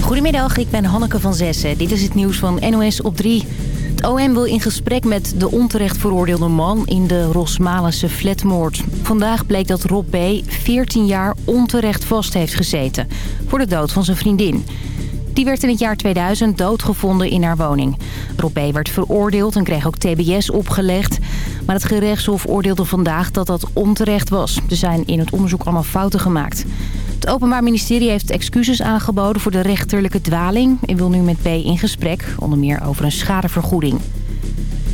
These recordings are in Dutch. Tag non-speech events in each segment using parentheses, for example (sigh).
Goedemiddag, ik ben Hanneke van Zessen. Dit is het nieuws van NOS op 3. Het OM wil in gesprek met de onterecht veroordeelde man in de Rosmalense flatmoord. Vandaag bleek dat Rob B. 14 jaar onterecht vast heeft gezeten voor de dood van zijn vriendin. Die werd in het jaar 2000 doodgevonden in haar woning. Rob B. werd veroordeeld en kreeg ook tbs opgelegd. Maar het gerechtshof oordeelde vandaag dat dat onterecht was. Er zijn in het onderzoek allemaal fouten gemaakt. Het Openbaar Ministerie heeft excuses aangeboden voor de rechterlijke dwaling... en wil nu met B in gesprek, onder meer over een schadevergoeding.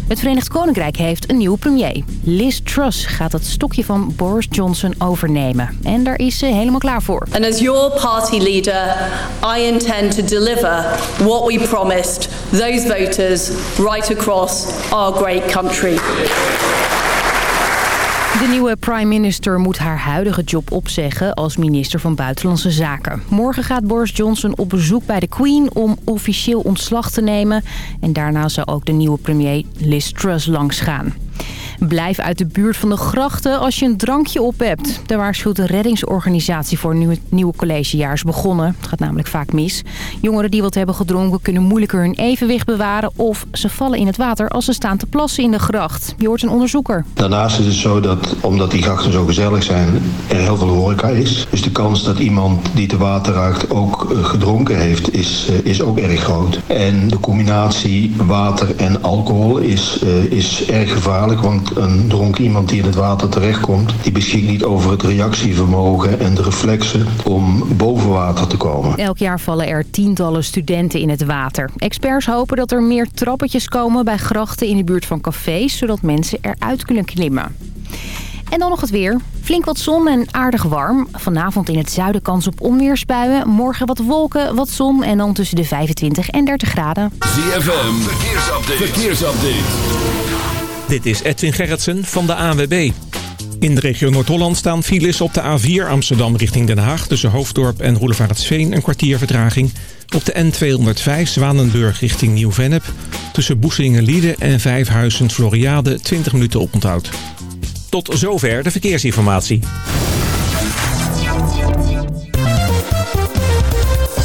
Het Verenigd Koninkrijk heeft een nieuwe premier. Liz Truss gaat het stokje van Boris Johnson overnemen. En daar is ze helemaal klaar voor. And as your party leader, I intend to deliver what we promised those voters right across our great country. De nieuwe prime minister moet haar huidige job opzeggen als minister van Buitenlandse Zaken. Morgen gaat Boris Johnson op bezoek bij de Queen om officieel ontslag te nemen. En daarna zal ook de nieuwe premier Liz Truss langsgaan. Blijf uit de buurt van de grachten als je een drankje op hebt. Daar waarschuwt de reddingsorganisatie voor nu het nieuwe collegejaar is begonnen. Het gaat namelijk vaak mis. Jongeren die wat hebben gedronken kunnen moeilijker hun evenwicht bewaren... of ze vallen in het water als ze staan te plassen in de gracht. Je hoort een onderzoeker. Daarnaast is het zo dat, omdat die grachten zo gezellig zijn, er heel veel horeca is. Dus de kans dat iemand die te water raakt ook eh, gedronken heeft, is, eh, is ook erg groot. En de combinatie water en alcohol is, eh, is erg gevaarlijk, want een dronken iemand die in het water terechtkomt... die beschikt niet over het reactievermogen en de reflexen om boven water te komen. Elk jaar vallen er tientallen studenten in het water. Experts hopen dat er meer trappetjes komen bij grachten in de buurt van cafés... zodat mensen eruit kunnen klimmen. En dan nog het weer. Flink wat zon en aardig warm. Vanavond in het zuiden kans op onweersbuien. Morgen wat wolken, wat zon en dan tussen de 25 en 30 graden. ZFM, verkeersupdate. verkeersupdate. Dit is Edwin Gerritsen van de ANWB. In de regio Noord-Holland staan files op de A4 Amsterdam richting Den Haag... tussen Hoofddorp en Roelevaretsveen een kwartier vertraging. Op de N205 Zwanenburg richting Nieuw-Vennep... tussen Boeselingen-Lieden en Vijfhuizen Floriade 20 minuten oponthoud. Tot zover de verkeersinformatie.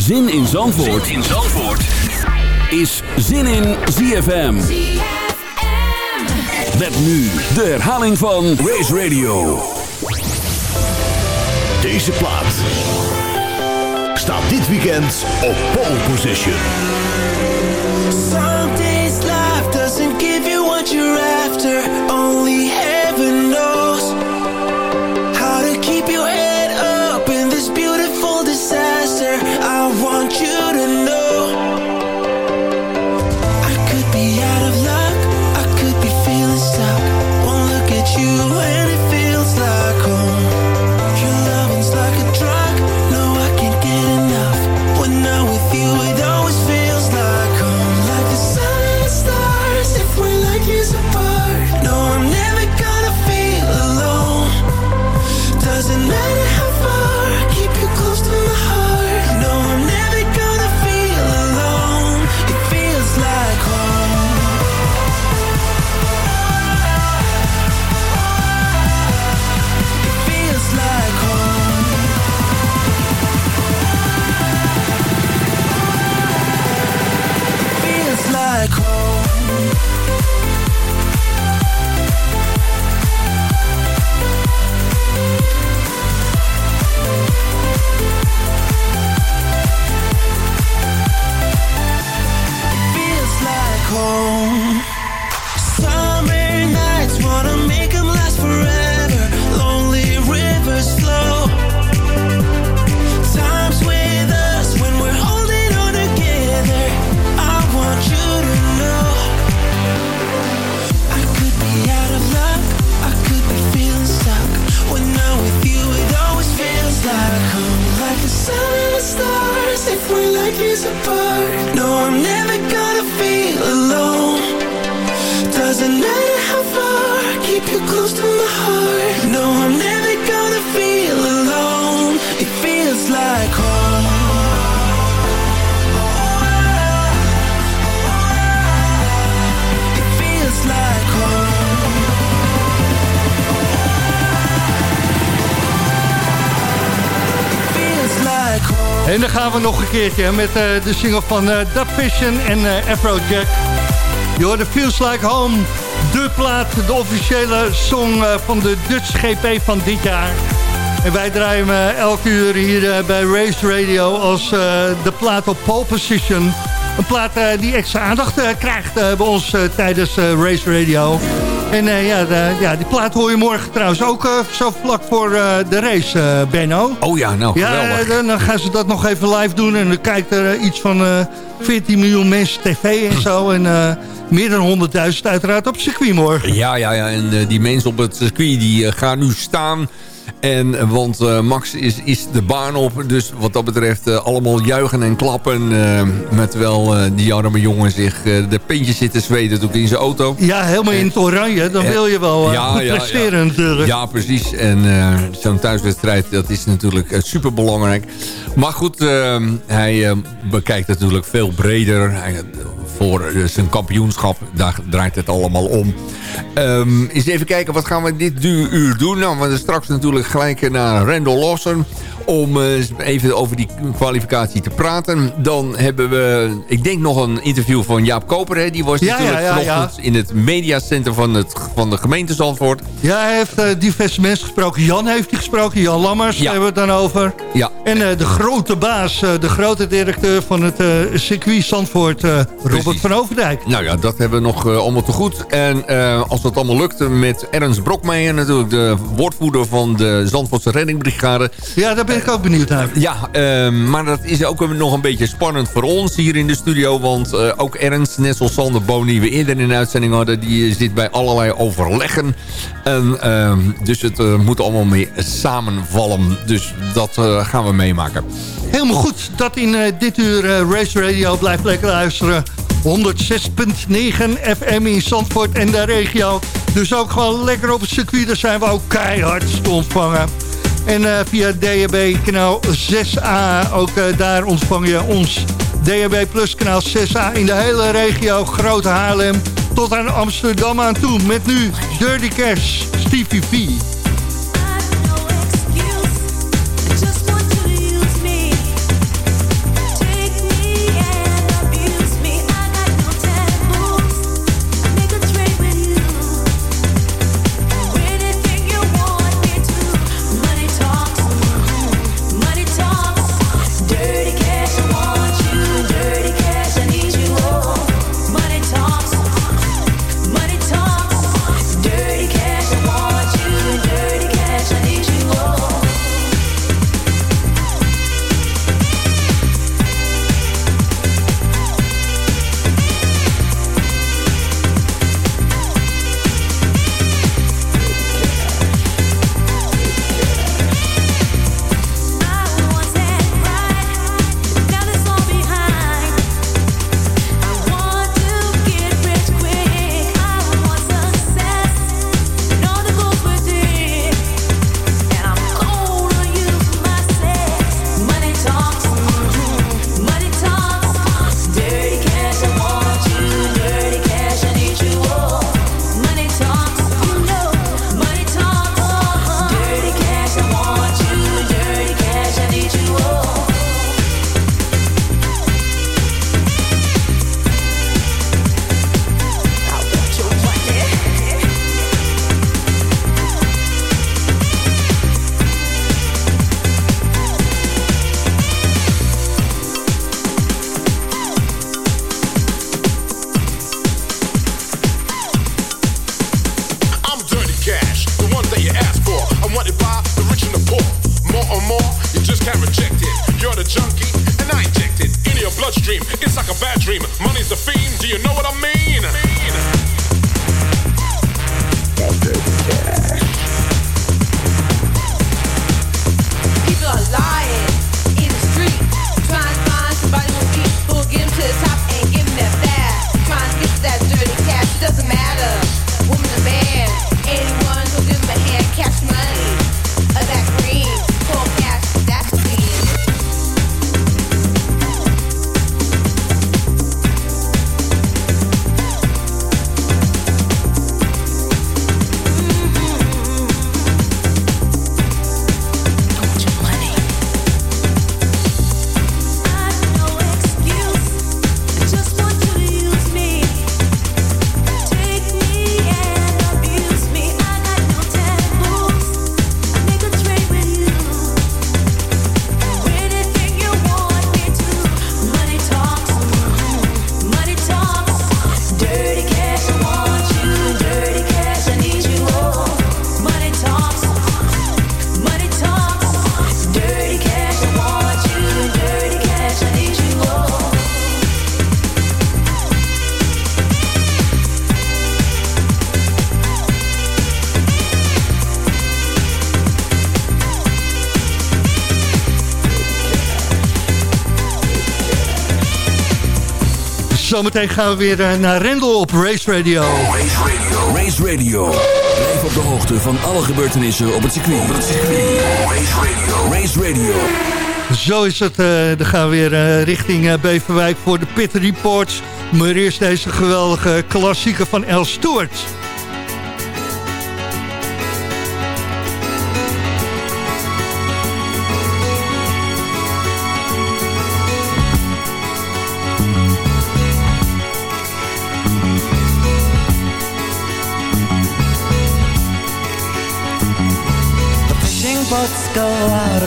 Zin in Zandvoort, zin in Zandvoort. is Zin in ZFM. Met nu de herhaling van Race Radio. Deze plaat staat dit weekend op pole position. Some days life doesn't give you what you're after. Gaan nog een keertje met eh, de single van uh, The Vision en uh, Afrojack. Je hoorde Feels Like Home, de plaat, de officiële song van de Dutch GP van dit jaar. En wij draaien elke uur hier bij Race Radio als de plaat op pole position. Een plaat die extra aandacht krijgt bij ons tijdens Race Radio. En eh, ja, de- ja, die plaat hoor je morgen trouwens ook eh, zo vlak voor eh, de race, Benno. Oh ja, nou, Ja, geweldig. dan, dan gaan ze dat nog even live doen. En dan kijkt er iets van eh 14 miljoen mensen tv en zo. (laughs) En meer dan 100.000 uiteraard op het circuit morgen. Ja, ja, ja. En die mensen op het circuit die gaan nu staan. En, want eh, Max is, is de baan op. Dus wat dat betreft eh, allemaal juichen en klappen. eh, met eh, die arme jongen zich de pintjes zitten zweten in zijn auto. Ja, helemaal in het oranje. Dan En- wil je wel Ja, goed ja, presteren ja. natuurlijk. Ja, precies. En zo'n thuiswedstrijd, dat is natuurlijk uh, super belangrijk. Maar goed, hij bekijkt natuurlijk veel breder. Hij, voor eh, zijn kampioenschap, daar draait het allemaal om. Ehm, eens even kijken, wat gaan we dit uur doen? Nou, we straks natuurlijk gelijk naar Randall Lawson om eh, even over die kwalificatie te praten. Dan hebben we, ik denk nog een interview van Jaap Koper. Hè? Die was Ja, natuurlijk ja, in het mediacenter van, het, van de gemeente Zandvoort. Ja, hij heeft eh, diverse mensen gesproken. Jan heeft hij gesproken. Jan Lammers hebben we het dan over. Ja, En eh, de grote baas, de grote directeur van het circuit Zandvoort, Robert van Overdijk. Nou ja, dat hebben we nog allemaal te goed. En als dat allemaal lukt met Ernst Brokmeijer... natuurlijk de woordvoerder van de Zandvoortse Reddingbrigade. Ja, daar ben ik ook benieuwd naar. Ja, ehm, maar dat is ook nog een beetje spannend voor ons hier in de studio. Want eh, ook Ernst, net zoals Sander Boon die we eerder in de uitzending hadden... die zit bij allerlei overleggen. En, ehm, dus het eh, moet allemaal mee samenvallen. Dus dat eh, gaan we meemaken. Helemaal goed. Dat in eh, dit uur eh, Race Radio blijft lekker luisteren. 106.9 FM in Zandvoort en de regio. Dus ook gewoon lekker op het circuit. Daar zijn we ook keihard te ontvangen. En eh, via DHB kanaal 6A, ook eh, daar ontvang je ons. DHB Plus kanaal 6A in de hele regio Grote Haarlem tot aan Amsterdam aan toe. Met nu Dirty Cash, Stevie V. Zometeen gaan we weer eh, naar Rendel op Race Radio. Race Radio. Race Radio. Blijf op de hoogte van alle gebeurtenissen op het circuit. Op het circuit. Race Radio. Race Radio. Zo is het. eh, dan gaan we weer eh, richting Beverwijk voor de Pit Reports. Maar eerst deze geweldige klassieker van El Stewart.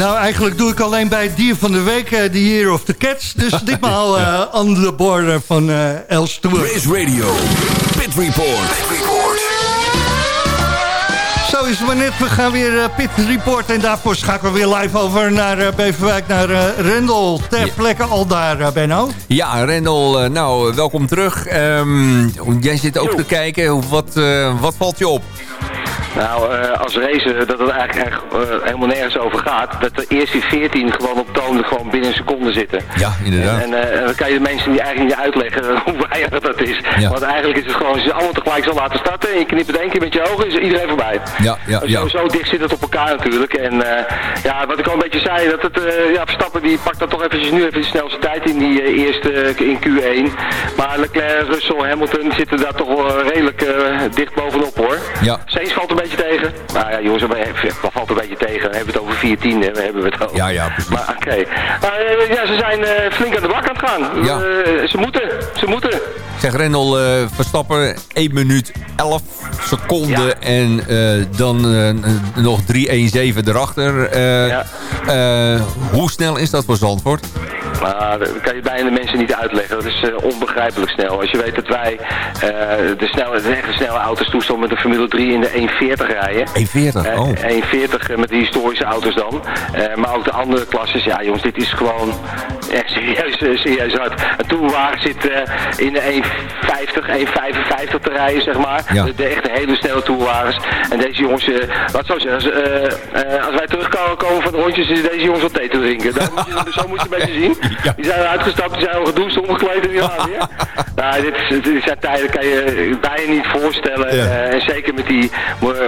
Nou, eigenlijk doe ik alleen bij het dier van de week eh, de Year of the Cats. Dus (laughs) ditmaal eh on the border van eh El Stewart. Race Radio. Pit Report. Is het maar net. We gaan weer eh, Pit Report. En daarvoor schakelen we weer live over naar eh, Beverwijk, naar eh, Rendel. Ter plekke al daar, Benno. Ja, Rendel, nou, welkom terug. Ehm, jij zit ook te kijken. Wat, eh, wat valt je op? Nou, eh, als racer dat het eigenlijk echt, eh, helemaal nergens over gaat. Dat de eerste 14 gewoon op toon gewoon binnen een seconde zitten. Ja, inderdaad. En, eh, en dan kan je de mensen die eigenlijk niet uitleggen (laughs) hoe weinig dat is. Ja. Want eigenlijk is het gewoon, als je ze allemaal tegelijk zal laten starten en je knipt het één keer met je ogen, is iedereen voorbij. Ja, ja, ja. Zo, zo dicht zit het op elkaar natuurlijk. En eh, ja, wat ik al een beetje zei, dat het, eh, ja, Verstappen die pakt dan toch eventjes nu even de snelste tijd in die eh, eerste eh, in Q1. Maar Leclerc, Russell, Hamilton zitten daar toch wel eh, redelijk eh, dicht bovenop hoor. Ja. Sainz valt een beetje tegen. Maar ja jongens, wat valt een beetje tegen? Dan hebben we het over 14, hè? We hebben we het over. Ja, ja, precies. Maar oké. Maar eh, ja, ze zijn eh, flink aan de bak aan het gaan. Ja. Eh, ze moeten, ze moeten. Zeg Rendel, Verstappen 1 minuut 11 seconden en dan nog 3-1-7 erachter. Eh, hoe snel is dat voor Zandvoort? Maar dat kan je bijna de mensen niet uitleggen. Dat is onbegrijpelijk snel. Als je weet dat wij de, snelle, de echte snelle auto's toestaan met een Formule 3 in de 1.40 rijden. 1.40, Eh, oh. 1.40 met de historische auto's dan. Eh, maar ook de andere klasses. Ja jongens, dit is gewoon echt (laughs) serieus, eh, serieus hard. een tourwagen zit eh, in de 1,50, 1,55 te rijden, zeg maar. Ja. De, de echte hele snelle tourwagens. En deze jongens, eh laat het zo zeggen, als, eh, eh, als wij terugkomen komen van de rondjes, is deze jongens wat thee te drinken. Moet je, zo moet je een beetje zien. (laughs) Die zijn uitgestapt, die zijn al gedoucht, omgekleed en die weer. (laughs) Nou, dit, is, dit zijn tijden, kan je bijna niet voorstellen. Eh, en zeker met die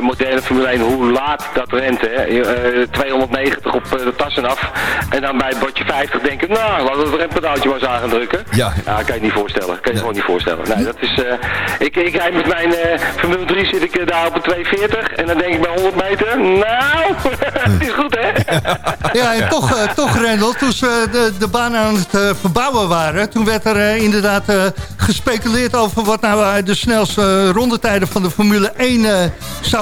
moderne Formule 1, hoe laat dat rent. Hè. Eh, 290 op eh, de tassen af. En dan bij het bordje 50 denken, nou, laten we het rempedaaltje maar eens aan gaan drukken. Ja. Ja, kan je niet voorstellen. Kan je gewoon niet voorstellen. Nee, dat is, eh, ik, ik rijd met mijn eh, Formule 3 zit ik eh, daar op een 240. En dan denk ik bij 100 meter, nou, (laughs) het is goed hè. (laughs) Ja, en toch, eh, toch Rendel, toen ze de, de baan aan het eh, verbouwen waren... toen werd er eh, inderdaad eh, gespeculeerd over wat nou eh, de snelste eh, rondetijden van de Formule 1 eh,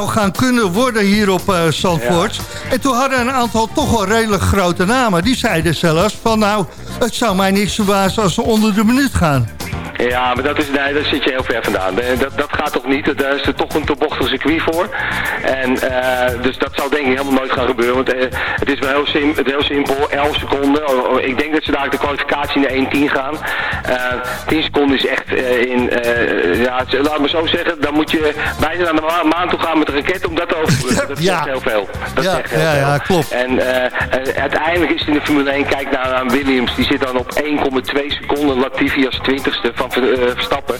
zou gaan kunnen worden hier op Zandvoort. En toen hadden een aantal toch wel redelijk grote namen. Die zeiden zelfs van nou, het zou mij niks verbazen als ze onder de minuut gaan. Ja, maar dat is, nee, daar zit je heel ver vandaan. Dat, dat gaat toch niet. Daar is er toch een te bochtig circuit voor. En, eh, dus dat zou denk ik helemaal nooit gaan gebeuren. Want eh, het is wel heel, sim, heel simpel. 11 seconden. Oh, oh, ik denk dat ze daar de kwalificatie in de 1.10 gaan. Eh 10 seconden is echt in... ja, laat me zo zeggen. Dan moet je bijna naar de ma- maan toe gaan met een raket om dat te overbruggen. (laughs) Dat is Ja. heel veel. Dat Ja, is echt heel ja, veel. ja, klopt. En uiteindelijk is het in de Formule 1, kijk naar aan Williams, die zit dan op 1,2 seconden, Latifi als 20ste van Eh, Verstappen.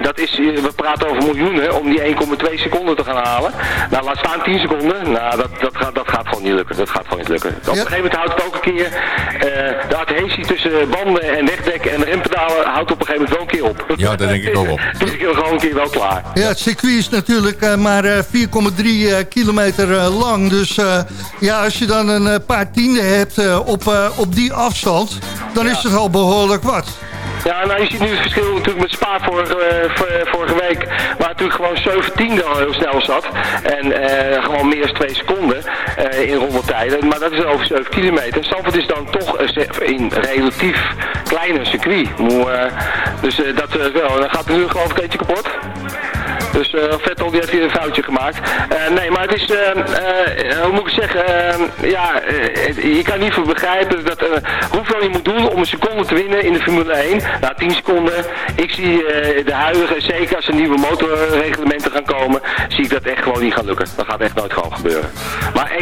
Dat is, eh, we praten over miljoenen om die 1,2 seconden te gaan halen. Nou, laat staan 10 seconden. Nou, dat, dat, gaat, dat gaat gewoon niet lukken. Dat gaat gewoon niet lukken. Op een gegeven moment houdt het ook een keer, eh, de adhesie tussen banden en wegdek en rempedalen houdt op een gegeven moment wel een keer op. Ja, dat denk ik ook wel. (laughs) Dus ik gewoon een keer wel klaar. Ja, het circuit is natuurlijk maar eh, 4,3 eh, kilometer lang. Dus ja, als je dan een paar tienden hebt op, op die afstand... dan is het al behoorlijk wat. Ja, nou je ziet nu het verschil natuurlijk met Spa vorige, eh, vor- vorige week, waar natuurlijk gewoon 17 al heel snel zat. En eh, gewoon meer dan 2 seconden eh, in rondetijden. Maar dat is over 7 kilometer. Stamford is dan toch in relatief kleiner circuit. Dus dat wel. Dan gaat er nu geloof ik eentje kapot. Dus eh, Vettel die heeft hier een foutje gemaakt. Eh, nee, maar het is, eh, hoe moet ik zeggen, ja, je kan niet voor begrijpen dat, hoeveel je moet doen om een seconde te winnen in de Formule 1. Nou, 10 seconden. Ik zie de huidige, zeker als er nieuwe motorreglementen gaan komen, zie ik dat echt gewoon niet gaan lukken. Dat gaat echt nooit gewoon gebeuren. Maar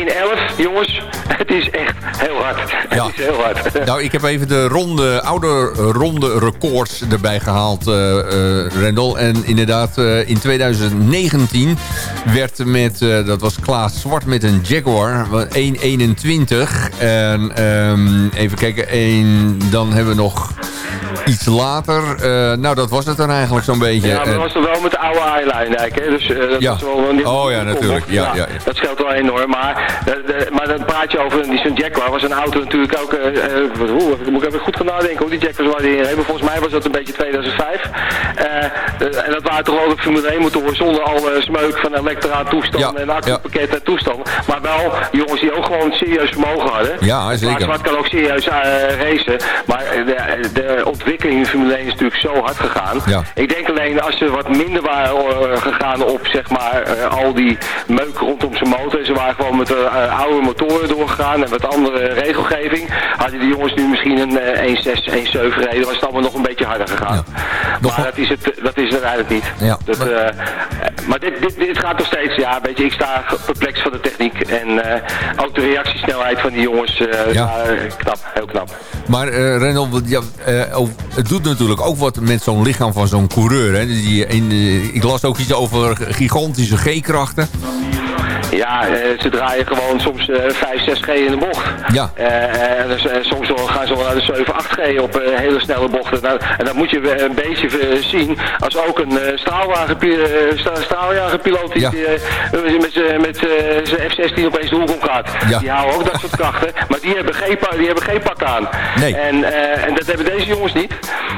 1.11, jongens, (laughs) het is echt heel hard. (laughs) Ja. Het is heel hard. (laughs) Nou, ik heb even de ronde, oude ronde records erbij gehaald, eh eh, Rendel. En inderdaad, eh, in 2019 werd met, dat was Klaas Zwart met een Jaguar, 1.21. En ehm, even kijken, dan hebben we nog iets later. nou, dat was het dan eigenlijk zo'n beetje. Ja, maar dat was toch wel met de oude Highline, hè? Dus, dat Ja. Oh ja, natuurlijk. Ja, ja, ja. Dat scheelt wel enorm. Maar, de, de- maar dan praat je over die zo'n Jaguar. Was een auto natuurlijk ook... eh eh, wat- hoe, ik moet even goed gaan nadenken hoe die Jaguars waren die hebben. Volgens mij was dat een beetje 2005. Eh, eh, en dat waren toch ook Formule 1 motoren zonder alle smeuk van elektra toestand en accupakket en toestand. Maar wel jongens die ook gewoon serieus vermogen hadden. Ja, zeker. Maar kan ook serieus eh, racen. Maar eh, de, de ontwikkeling in Formule 1 is natuurlijk zo hard gegaan. Ja. Ik denk alleen als ze wat minder waren eh, gegaan op zeg maar eh, al die meuk rondom zijn motor. Ze waren gewoon met de eh, oude motoren doorgegaan en wat andere regelgeving. Hadden die jongens nu misschien een eh, 1.6, 1.7 reden. Was het allemaal nog een beetje harder gegaan. Maar dat is, het, dat is het eigenlijk niet. Ja, Dat, eh, maar dit, dit, dit gaat nog steeds, ja, weet je, ik sta perplex van de techniek. En eh, ook de reactiesnelheid van die jongens, eh, ja, knap, heel knap. Maar eh ja, eh, oh, het doet natuurlijk ook wat met zo'n lichaam van zo'n coureur. Hè? Die, in, eh, ik las ook iets over gigantische G-krachten. Ja, eh, ze draaien gewoon soms eh 5, 6G in de bocht. Ja. Eh, en dus, eh, soms wel- gaan ze wel naar de 7, 8G op eh, hele snelle bochten. Nou, en dat moet je eh, een beetje eh, zien als ook een eh, eh, straaljagerpiloot die Ja. eh, met eh, zijn F-16 opeens de hoek om gaat. Ja. Die houden ook dat soort krachten, maar die hebben geen, die hebben geen pak aan. Nee. En, eh, en dat hebben deze jongens niet.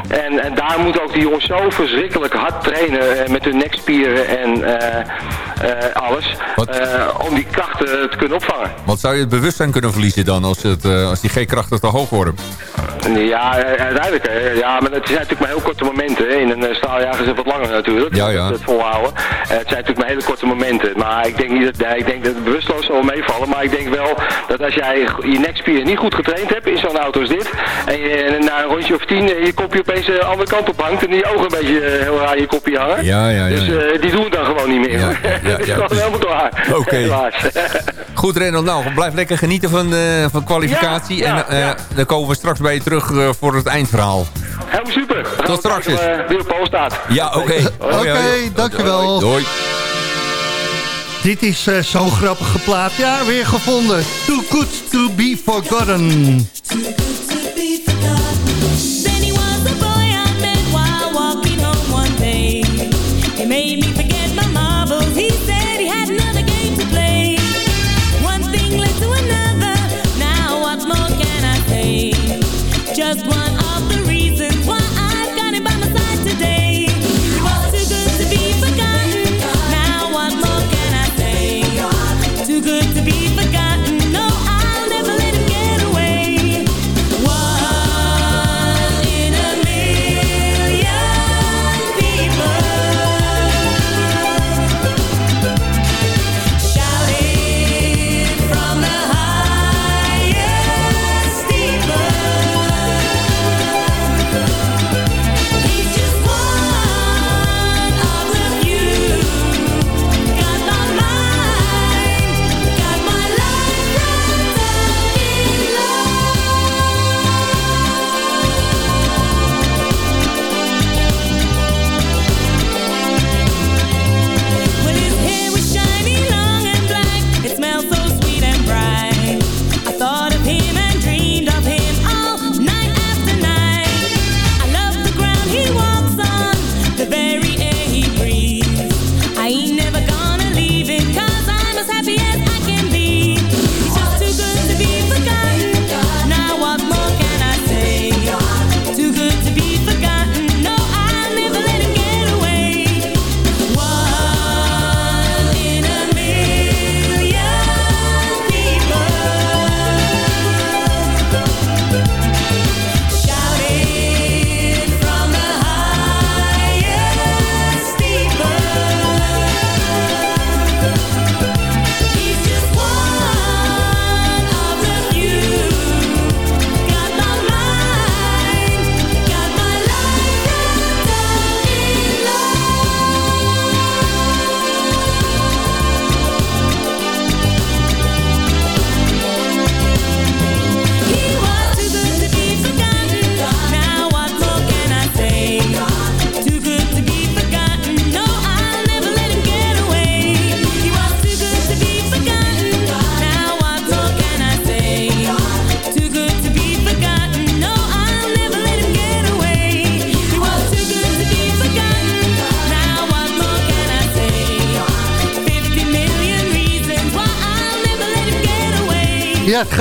En, en daar moeten ook die jongens zo verschrikkelijk hard trainen eh, met hun nekspieren. En, eh, eh, alles, eh, om die krachten te kunnen opvangen. Want zou je het bewustzijn kunnen verliezen dan als, het, eh, als die G-krachten te hoog worden? Ja, eh, uiteindelijk. Ja, maar het zijn natuurlijk maar heel korte momenten. In een eh, straaljager is het wat langer natuurlijk. Ja, ja. Het volhouden. Eh, het zijn natuurlijk maar hele korte momenten. Maar ik denk niet dat, ik denk dat het bewusteloos zal meevallen. Maar ik denk wel dat als jij je nekspieren niet goed getraind hebt in zo'n auto als dit. En je na een rondje of tien eh, je kopje opeens de andere kant op hangt. En die ogen een beetje eh, heel raar in je kopje hangen. Ja, ja, ja. Dus eh, die doen het dan gewoon niet meer. Ja, hoor. ja, (laughs) dat is ja, dus- helemaal klaar. Oké. (laughs) Goed, Renald. Nou, blijf lekker genieten van, eh van kwalificatie. Ja, ja, en eh, ja. dan komen we straks bij je terug eh, voor het eindverhaal. Helemaal super. Tot we straks eens. Wie op pool staat. Ja, oké. Oké, dankjewel. Doei. Dit is eh, zo'n grappige plaat. Ja, weer gevonden. Too good to be forgotten.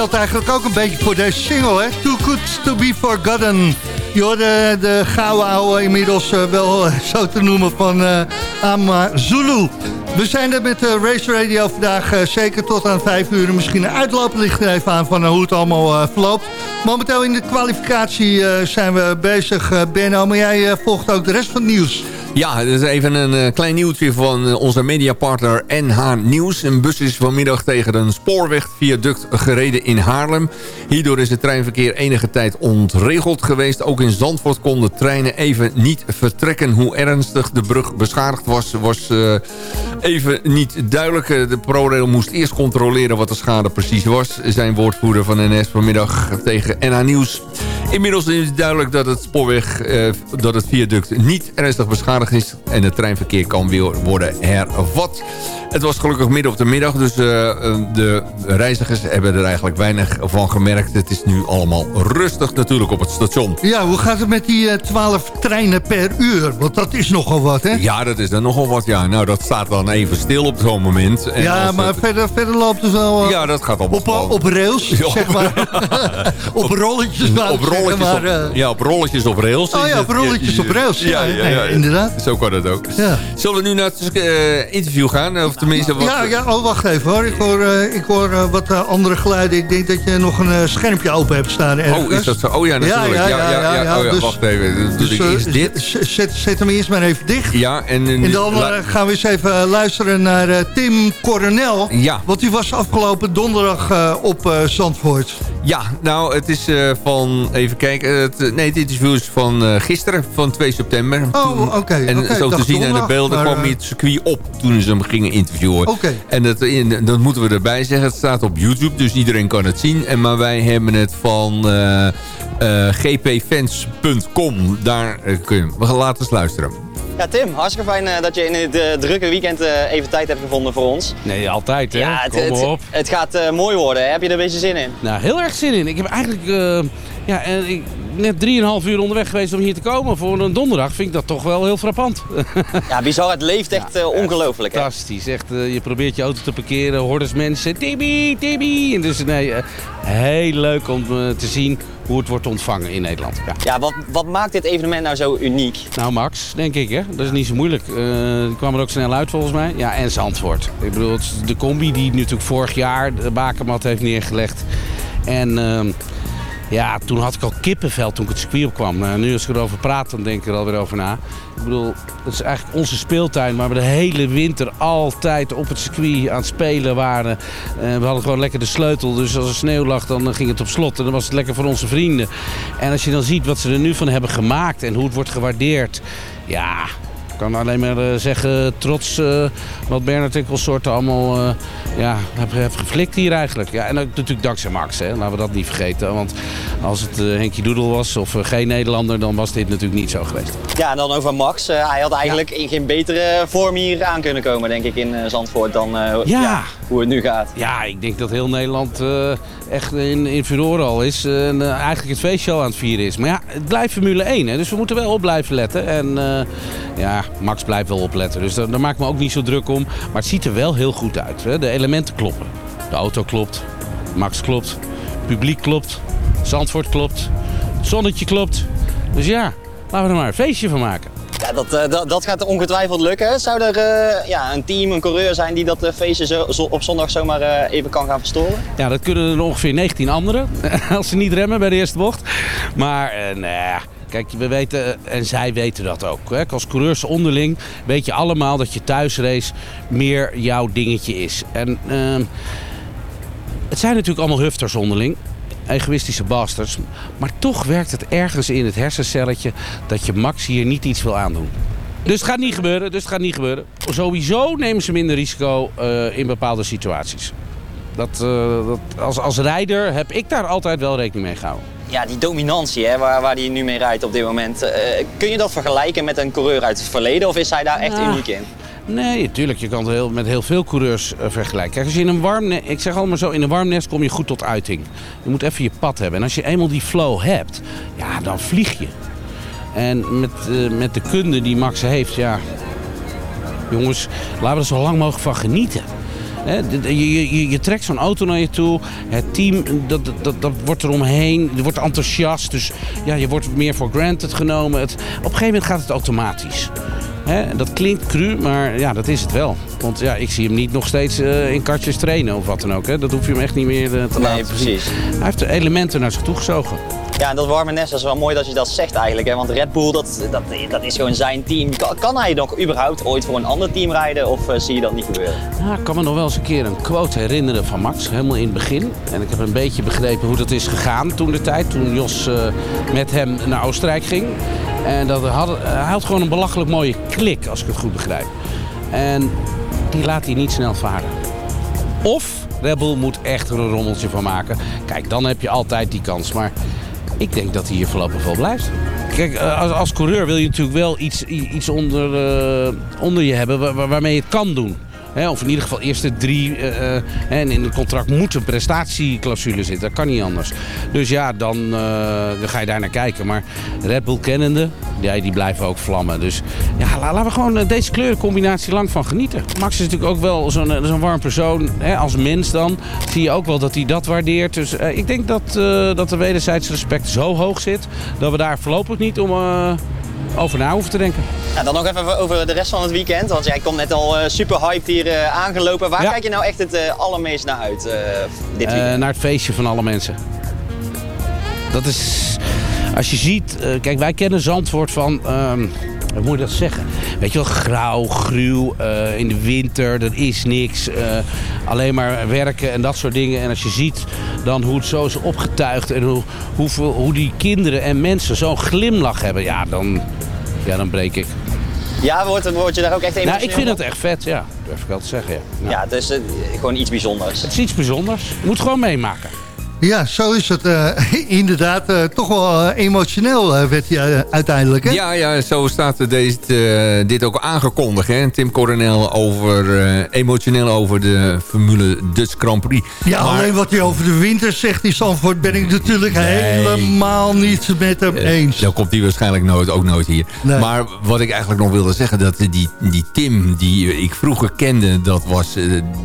Geldt eigenlijk ook een beetje voor deze single, hè? Too good to be forgotten. Je hoorde de gouden ouwe inmiddels eh, wel eh, zo te noemen van eh Ama. We zijn er met de Race Radio vandaag zeker tot aan 5 uur. Misschien een uitloop ligt er even aan van hoe het allemaal verloopt. Momenteel in de kwalificatie zijn we bezig, Benno. Maar jij volgt ook de rest van het nieuws. Ja, dus even een eh, klein nieuwtje van eh, onze mediapartner NH Nieuws. Een bus is vanmiddag tegen een spoorwegviaduct gereden in Haarlem. Hierdoor is het treinverkeer enige tijd ontregeld geweest. Ook in Zandvoort konden treinen even niet vertrekken. Hoe ernstig de brug beschadigd was, was eh, even niet duidelijk. De ProRail moest eerst controleren wat de schade precies was. Zijn woordvoerder van NS vanmiddag tegen NH Nieuws. Inmiddels is het duidelijk dat het spoorweg, dat het viaduct niet ernstig beschadigd is. En het treinverkeer kan weer worden hervat. Het was gelukkig midden op de middag, dus eh, eh, de reizigers hebben er eigenlijk weinig van gemerkt. Het is nu allemaal rustig natuurlijk op het station. Ja, hoe gaat het met die eh, 12 treinen per uur? Want dat is nogal wat, hè? Ja, dat is dan nogal wat. Ja, nou, dat staat dan even stil op zo'n moment. En ja, maar het- verder, verder loopt het wel eh, Ja, dat gaat allemaal op, op rails, Ja. zeg maar. (laughs) (laughs) op rolletjes, Op rolletjes maar... op, eh, ja, op rolletjes op rails. Oh ja, op rolletjes op rails, ja, nee, inderdaad. Zo kan het ook. Ja. Zullen we nu naar het eh, interview gaan? Of tenminste, wat, Ja, ja, oh, wacht even hoor. Ik hoor, eh, ik hoor eh, wat andere geluiden. Ik denk dat je nog een schermpje open hebt staan ergens. Oh, is dat zo? Oh ja, natuurlijk. Ja, ja, ja. ja, Oh ja, dus- wacht even. Dus dit. Zet, zet hem eerst maar even dicht. Ja, en, En dan gaan we eens even luisteren naar Tim Coronel. Ja. Want die was afgelopen donderdag op Zandvoort. Ja, nou, het is van... Even kijken. Het, nee, het interview is van gisteren, van 2 september. Oh, oké. En zo te zien aan de beelden maar, kwam eh, hij het circuit op toen ze hem gingen interviewen. Oké. En dat, in, dat moeten we erbij zeggen. Het staat op YouTube, dus iedereen kan het zien. En, maar wij hebben het van eh, eh, gpfans.com. Daar kun je... We gaan laten eens luisteren. Ja, Tim, hartstikke fijn dat je in het drukke weekend eh, even tijd hebt gevonden voor ons. Nee, altijd hè. Ja, het, Kom het, op. het gaat eh, mooi worden. Heb je er een beetje zin in? Nou, heel erg zin in. Ik heb eigenlijk eh, ja, en ik, net 3,5 uur onderweg geweest om hier te komen. Voor een donderdag vind ik dat toch wel heel frappant. (laughs) Ja, bizar. Het leeft echt eh, ongelooflijk. hè? Fantastisch. Echt, eh, je probeert je auto te parkeren, hordes mensen. Tibi, Tibi. En dus nee, eh, heel leuk om te zien hoe het wordt ontvangen in Nederland. Ja. Ja, wat, wat maakt dit evenement nou zo uniek? Nou Max, denk ik hè. Dat is niet zo moeilijk. Eh die kwam er ook snel uit volgens mij. Ja, en Zandvoort. Ik bedoel, de combi die natuurlijk vorig jaar de bakermat heeft neergelegd. En ehm, ja, toen had ik al kippenvel toen ik het circuit opkwam. Nou, nu als ik erover praat, dan denk ik er alweer over na. Ik bedoel, het is eigenlijk onze speeltuin waar we de hele winter altijd op het circuit aan het spelen waren. Eh, we hadden gewoon lekker de sleutel, dus als er sneeuw lag dan eh, ging het op slot. En dan was het lekker voor onze vrienden. En als je dan ziet wat ze er nu van hebben gemaakt en hoe het wordt gewaardeerd. Ja, ik kan alleen maar eh, zeggen, trots eh, wat Bernard Inckelsoort allemaal eh, ja, heeft, geflikt hier eigenlijk. Ja, en ook natuurlijk dankzij Max, hè. laten we dat niet vergeten. Want als het Henkie Doedel was of geen Nederlander, dan was dit natuurlijk niet zo geweest. Ja, en dan over Max. Hij had eigenlijk in geen betere vorm hier aan kunnen komen, denk ik, in Zandvoort dan Ja. Hoe het nu gaat. Ja, ik denk dat heel Nederland eh, echt in, in al is. eh, en eh, eigenlijk het feestje al aan het vieren is. Maar ja, het blijft Formule 1. Hè, dus we moeten wel op blijven letten. En ja, Max blijft wel opletten. Dus daar, daar maak ik me ook niet zo druk om. Maar het ziet er wel heel goed uit. Hè. De elementen kloppen. De auto klopt. Max klopt. Het publiek klopt. Zandvoort klopt. Het zonnetje klopt. Dus ja, laten we er maar een feestje van maken. Ja, dat, eh, dat, dat gaat ongetwijfeld lukken. Zou er eh, ja, een team, een coureur zijn die dat eh, feestje zo, op zondag zomaar even kan gaan verstoren? Ja, dat kunnen er ongeveer 19 anderen. (laughs) Als ze niet remmen bij de eerste bocht. Maar nee, kijk, we weten, en zij weten dat ook. Hè. Als coureurs onderling weet je allemaal dat je thuisrace meer jouw dingetje is. En ehm, het zijn natuurlijk allemaal hufters onderling. Egoïstische bastards. Maar toch werkt het ergens in het hersencelletje dat je Max hier niet iets wil aandoen. Dus het gaat niet gebeuren, dus het gaat niet gebeuren. Sowieso nemen ze minder risico eh, in bepaalde situaties. Dat, eh, dat, als, als rijder heb ik daar altijd wel rekening mee gehouden. Ja, die dominantie hè, waar, waar hij nu mee rijdt op dit moment. eh, kun je dat vergelijken met een coureur uit het verleden of is hij daar echt Ja. uniek in? Nee, natuurlijk. Je kan het heel, met heel veel coureurs eh, vergelijken. Kijk, als je in een warm nest, ik zeg allemaal zo, in een warm nest kom je goed tot uiting. Je moet even je pad hebben. En als je eenmaal die flow hebt, ja, dan vlieg je. En met, eh, met de kunde die Max heeft, ja, jongens, laten we er zo lang mogelijk van genieten. Je, je, je trekt zo'n auto naar je toe. Het team, dat, dat, dat wordt eromheen. Je wordt enthousiast. Dus ja, je wordt meer voor granted genomen. Het, op een gegeven moment gaat het automatisch. Dat klinkt cru, maar ja, dat is het wel. Want ja, ik zie hem niet nog steeds eh, in kartjes trainen of wat dan ook. Hè. Dat hoef je hem echt niet meer eh, te Nee, laten zien. precies. Hij heeft de elementen naar zich toe gezogen. Ja, en dat warme nest dat is wel mooi dat je dat zegt eigenlijk. Hè? Want Red Bull, dat, dat, dat is gewoon zijn team. Kan, kan hij nog überhaupt ooit voor een ander team rijden of eh, zie je dat niet gebeuren? Ja, ik kan me nog wel eens een keer een quote herinneren van Max, helemaal in het begin. En ik heb een beetje begrepen hoe dat is gegaan toen de tijd, toen Jos met hem naar Oostenrijk ging. En dat had, hij had gewoon een belachelijk mooie klik, als ik het goed begrijp. En die laat hij niet snel varen. Of Red Bull moet echt er een rommeltje van maken. Kijk, dan heb je altijd die kans. Maar ik denk dat hij hier voorlopig wel blijft. Kijk, eh, als, als coureur wil je natuurlijk wel iets, iets onder, eh, onder je hebben waar- waar- waarmee je het kan doen. Hè, of in ieder geval eerste drie. eh, eh, en in het contract moet een prestatieclausule zitten. Dat kan niet anders. Dus ja, dan, eh, dan ga je daar naar kijken. Maar Red Bull kennende, ja, die blijven ook vlammen. Dus ja, la- laten we gewoon deze kleurencombinatie lang van genieten. Max is natuurlijk ook wel zo'n warm persoon. Hè, als mens dan zie je ook wel dat hij dat waardeert. Dus ik denk dat, dat de wederzijds respect zo hoog zit... dat we daar voorlopig niet om over na hoeven te denken. Ja, dan nog even over de rest van het weekend. Want jij komt net al eh, super hyped hier eh, aangelopen. Waar Ja. kijk je nou echt het eh, allermeest naar uit dit weekend? naar het feestje van alle mensen. Dat is, als je ziet, kijk wij kennen Zandvoort van, ehm, hoe moet je dat zeggen? Weet je wel, grauw, gruw, eh, in de winter, er is niks. eh, alleen maar werken en dat soort dingen. En als je ziet dan hoe het zo is opgetuigd en hoe, hoeveel, hoe die kinderen en mensen zo'n glimlach hebben. Ja, dan, ja, dan breek ik. Ja, word, word je daar ook echt emotioneel Nou, ik vind het echt vet, ja. Durf ik wel te zeggen, ja. Ja, het is eh, gewoon iets bijzonders. Het is iets bijzonders. Je moet gewoon meemaken. Ja, zo is het eh, (laughs) inderdaad. eh, toch wel eh, emotioneel werd hij uiteindelijk. Hè? Ja, ja, zo staat deze, dit ook aangekondigd. Hè? Tim Coronel over, emotioneel over de Formule Dutch Grand Prix. Ja, Maar- alleen wat hij over de winter zegt in Zandvoort... ben ik natuurlijk helemaal niet met hem eens. Dan komt hij waarschijnlijk nooit, ook nooit hier. Nee. Maar wat ik eigenlijk nog wilde zeggen... dat die, die Tim, die ik vroeger kende... Dat was,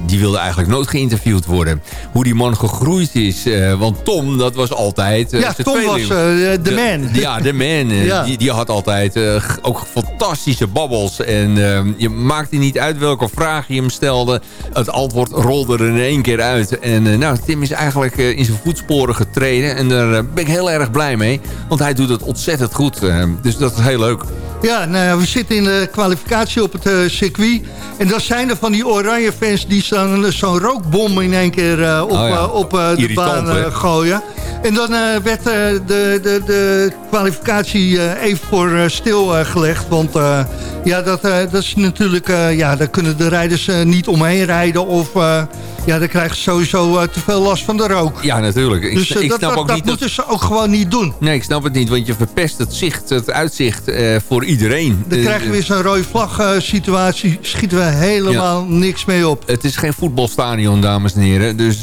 die wilde eigenlijk nooit geïnterviewd worden. Hoe die man gegroeid is. Eh, want Tom, dat was altijd... eh, Ja, Tom tweeling. was eh, de man. Ja, de man. (laughs) Ja. Die, die had altijd ook fantastische babbels. En je maakte niet uit welke vraag je hem stelde. Het antwoord rolde er in één keer uit. En nou, Tim is eigenlijk in zijn voetsporen getreden. En daar ben ik heel erg blij mee. Want hij doet het ontzettend goed. dus dat is heel leuk. Ja, nou, we zitten in de kwalificatie op het eh, circuit. En dan zijn er van die oranje fans die zo'n zo'n rookbom in één keer eh, op, Oh ja. eh, op eh, de Irritant, baan eh, gooien. En dan eh, werd eh, de, de, de kwalificatie eh, even voor eh, stilgelegd. want eh, ja, dat, eh, dat is natuurlijk... eh, ja, daar kunnen de rijders eh, niet omheen rijden. Of eh, ja, dan krijgen ze sowieso eh, te veel last van de rook. Ja, natuurlijk. Ik, dus eh, ik dat, snap dat, ook dat niet dat... moeten ze ook gewoon niet doen. Nee, ik snap het niet. Want je verpest het zicht, het uitzicht eh, voor iedereen. Dan krijgen we weer zo'n rode vlag situatie. Schieten we helemaal niks mee op. Het is geen voetbalstadion, dames en heren. Dus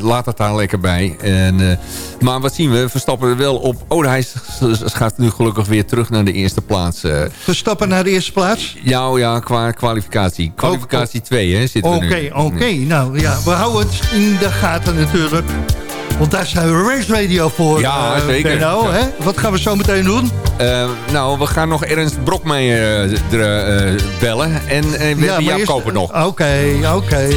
laat het daar lekker bij. En, maar wat zien we? Verstappen er wel op. Oh, hij gaat nu gelukkig weer terug naar de eerste plaats. Verstappen naar de eerste plaats. ja, oh ja, qua kwalificatie. Kwalificatie 2, hè, zitten we nu. Oké, oké. Nou ja, we houden het in de gaten natuurlijk. Want daar zijn we Race Radio voor. Ja, eh, zeker. Benno, Ja. hè? Wat gaan we zo meteen doen? Eh, nou, we gaan nog Ernst Brokmeijer eh, er, eh, bellen. En we hebben maar Jaap Koper nog. Oké, oké.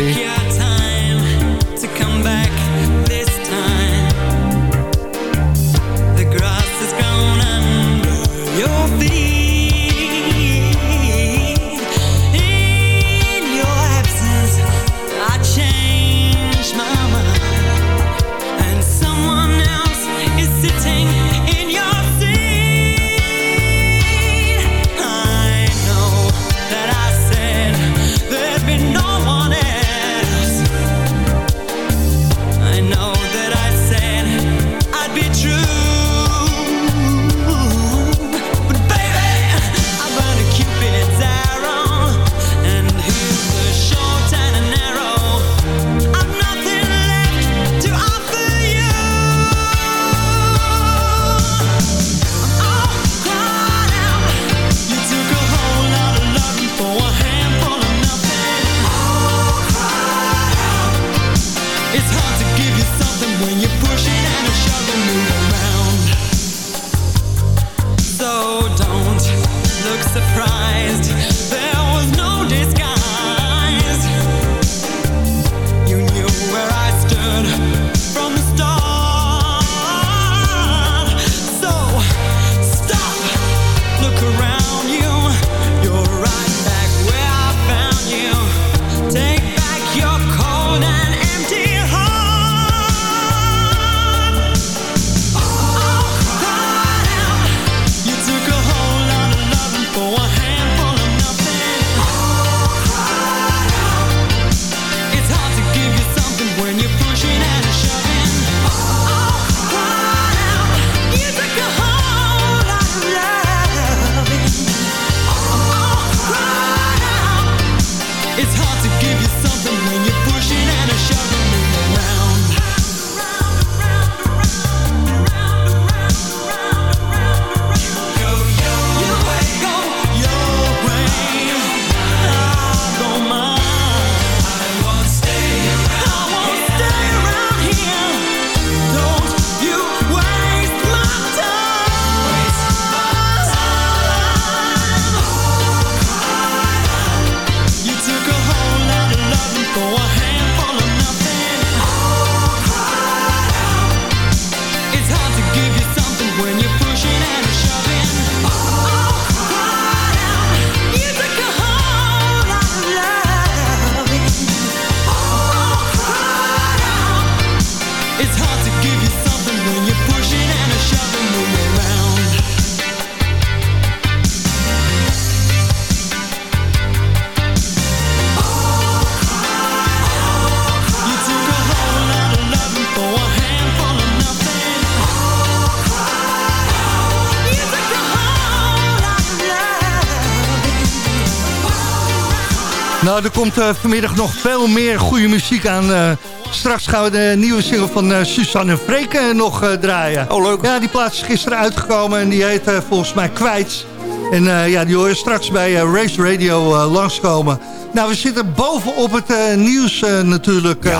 Nou, er komt eh, vanmiddag nog veel meer goede muziek aan. eh. straks gaan we de nieuwe single van eh, Suzanne Vreken nog eh, draaien. Oh, leuk. Ja, die plaat is gisteren uitgekomen en die heet eh, volgens mij Kwijt. En eh, ja, die hoor je straks bij eh, Race Radio eh, langskomen. Nou, we zitten bovenop het eh, nieuws eh, natuurlijk. eh,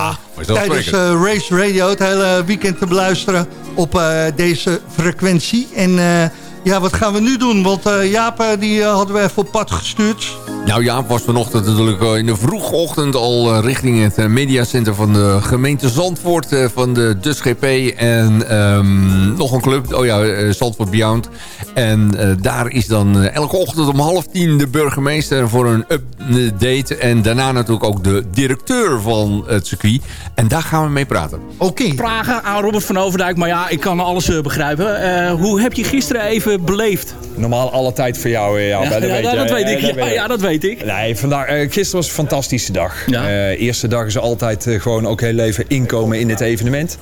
tijdens eh, Race Radio het hele weekend te beluisteren op eh, deze frequentie. En eh, ja, wat gaan we nu doen? Want eh, Jaap, eh, die eh, hadden we even op pad gestuurd. Nou Jaap was vanochtend natuurlijk eh, in de vroege ochtend al eh, richting het eh, mediacenter van de gemeente Zandvoort eh, van de Dus GP en ehm, nog een club, oh ja, Zandvoort Beyond. En eh, daar is dan elke ochtend om half tien de burgemeester voor een update en daarna natuurlijk ook de directeur van het circuit. En daar gaan we mee praten. Oké. Vragen aan Robert van Overdijk, maar ja, ik kan alles begrijpen. Eh, hoe heb je gisteren even beleefd? Normaal alle tijd voor jou. Ja, dat ja, weet dat ik. Dat weet ja, dat weet ik. Nee, vandaag, eh, gisteren was een fantastische dag. Eh, eerste dag is altijd eh, gewoon ook heel even inkomen in het evenement.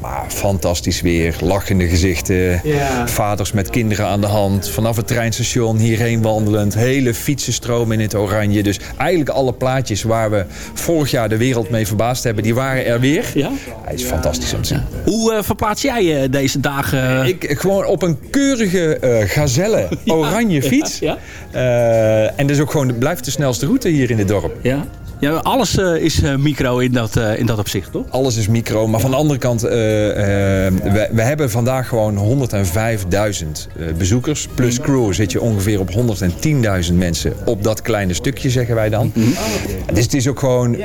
Maar fantastisch weer, lachende gezichten, Ja. vaders met kinderen aan de hand. Vanaf het treinstation hierheen wandelend, hele fietsenstroom in het oranje. Dus eigenlijk alle plaatjes waar we vorig jaar de wereld mee verbaasd hebben, die waren er weer. Ja? Hij is fantastisch om te zien. Hoe verplaats jij eh, deze dagen? Ik gewoon op een keurige eh, gazelle (laughs) oranje fiets. Ja, Eh, en dus ook gewoon blijft de snelste route hier in het dorp. Ja. Ja, alles eh, is eh, micro in dat, eh, in dat opzicht, toch? Alles is micro, maar van de andere kant, we, we hebben vandaag gewoon 105.000 eh, bezoekers. Plus crew zit je ongeveer op 110.000 mensen op dat kleine stukje, zeggen wij dan. Dus het is ook gewoon eh,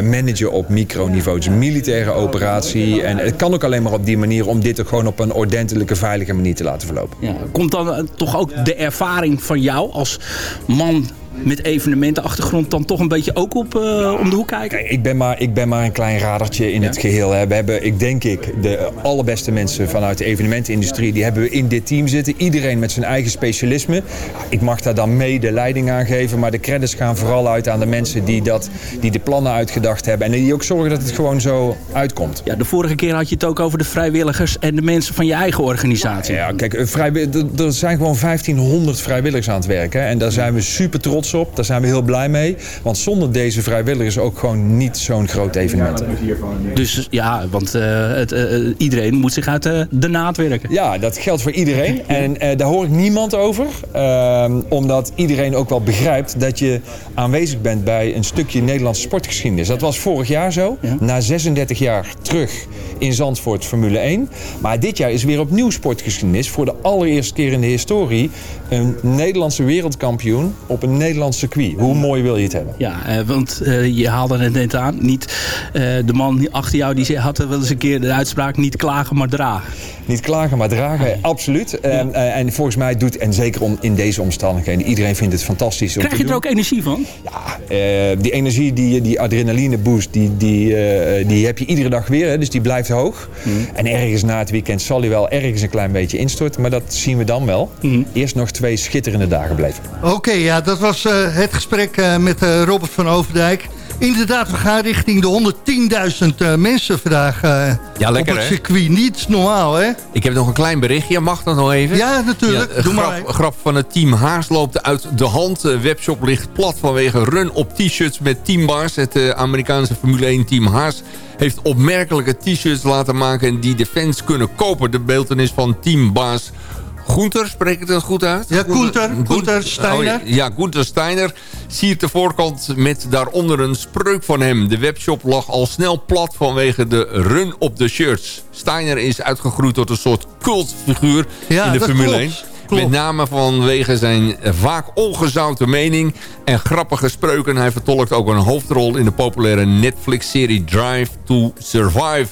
managen op microniveau. Het is een militaire operatie. En het kan ook alleen maar op die manier om dit ook gewoon op een ordentelijke, veilige manier te laten verlopen. Ja. Komt dan toch ook de ervaring van jou als man met evenementenachtergrond dan toch een beetje ook op eh, om de hoek kijken? Kijk, ik ben maar, ik ben maar een klein radertje in het geheel. Hè. We hebben, ik denk ik, de allerbeste mensen vanuit de evenementenindustrie... die hebben we in dit team zitten. Iedereen met zijn eigen specialisme. Ik mag daar dan mee de leiding aan geven. Maar de credits gaan vooral uit aan de mensen die, dat, die de plannen uitgedacht hebben. En die ook zorgen dat het gewoon zo uitkomt. Ja, de vorige keer had je het ook over de vrijwilligers en de mensen van je eigen organisatie. Ja, kijk, er- zijn gewoon 1500 vrijwilligers aan het werken. En daar zijn we super trots op. Daar zijn we heel blij mee. Want zonder deze vrijwilligers ook gewoon niet zo'n groot evenement. Dus ja, want eh, het, eh, iedereen moet zich uit eh, de naad werken. Ja, dat geldt voor iedereen. En eh, daar hoor ik niemand over. Ehm, omdat iedereen ook wel begrijpt dat je aanwezig bent bij een stukje Nederlandse sportgeschiedenis. Dat was vorig jaar zo. Na 36 jaar terug in Zandvoort Formule 1. Maar dit jaar is weer opnieuw sportgeschiedenis. Voor de allereerste keer in de historie een Nederlandse wereldkampioen op een Nederlands circuit. Hoe mooi wil je het hebben? Ja, eh, want eh, je haalde het net aan. Niet, eh, de man achter jou die had wel eens een keer de uitspraak niet klagen maar dragen. Niet klagen, maar dragen, absoluut. En, eh, en volgens mij doet, en zeker om, in deze omstandigheden, iedereen vindt het fantastisch. om Krijg te je er doen. ook energie van? Eh, die energie, die, die adrenaline boost, die, die, eh, die heb je iedere dag weer. Hè, dus die blijft hoog. En ergens na het weekend zal hij wel ergens een klein beetje instorten. Maar dat zien we dan wel. Eerst nog twee schitterende dagen bleven. Oké, ja, dat was eh, het gesprek eh, met eh, Robert van Overdijk. inderdaad, we gaan richting de 110.000 eh, mensen vandaag Ja, lekker, op het hè? circuit. Niet normaal, hè? Ik heb nog een klein berichtje, mag dat nog even? Ja, natuurlijk. Doe grap, maar. een grap van het team Haars loopt uit de hand. De webshop ligt plat vanwege run op t-shirts met teambars. Het Amerikaanse Formule 1 team Haars heeft opmerkelijke t-shirts laten maken... die de fans kunnen kopen. De beeldenis van teambaas Gunther, spreek ik dat goed uit? Ja, Gunther, Gunther Oh, Steiner. ja, ja, Steiner siert de voorkant met daaronder een spreuk van hem. De webshop lag al snel plat vanwege de run op de shirts. Steiner is uitgegroeid tot een soort cultfiguur Ja, in de Formule klopt. 1. Klopt. Met name vanwege zijn vaak ongezouten mening en grappige spreuken. Hij vertolkt ook een hoofdrol in de populaire Netflix-serie Drive to Survive.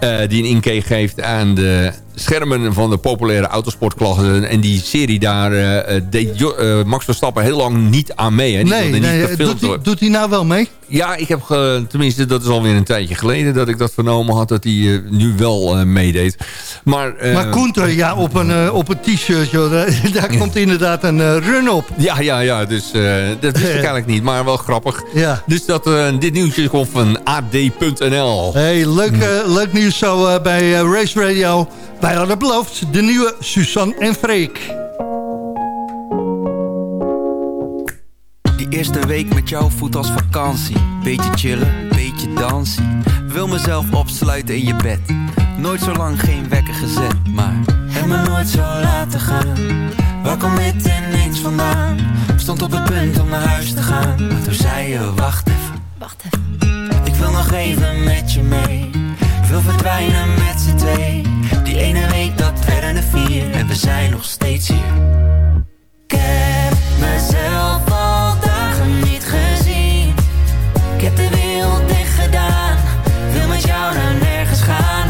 eh, die een inkijk geeft aan de schermen van de populaire autosportklassen. En die serie daar eh, eh, deed eh, Max Verstappen heel lang niet aan mee. Hè? Die Nee, nee doet, hij, worden. doet hij nou wel mee? Ja, ik heb ge- tenminste, dat is alweer een tijdje geleden dat ik dat vernomen had, dat hij nu wel meedeed. Maar, maar Gunther, ja, op een, op een t-shirt, daar, (laughs) komt inderdaad een run op. Ja, ja, ja. Dus dat wist ik (laughs) eigenlijk niet. Maar wel grappig. Ja. Dus dat, dit nieuwtje komt van ad.nl. Hey, leuk, eh, leuk nieuws zo bij Race Radio. Wij hadden beloofd, de nieuwe Suzanne en Freek. Die eerste week met jou voelt als vakantie. Beetje chillen, beetje dansen. Wil mezelf opsluiten in je bed. Nooit zo lang geen wekker gezet, maar heb me nooit zo laten gaan. Waar kwam dit ineens vandaan? Stond op het punt om naar huis te gaan. Maar toen zei je, wacht even. Wacht even. Ik wil nog even met je mee. Wil verdwijnen met z'n twee. Die ene week dat werden er vier. En we zijn nog steeds hier. Ik heb mezelf al dagen niet gezien. Ik heb de wereld dicht gedaan. Wil met jou naar nergens gaan.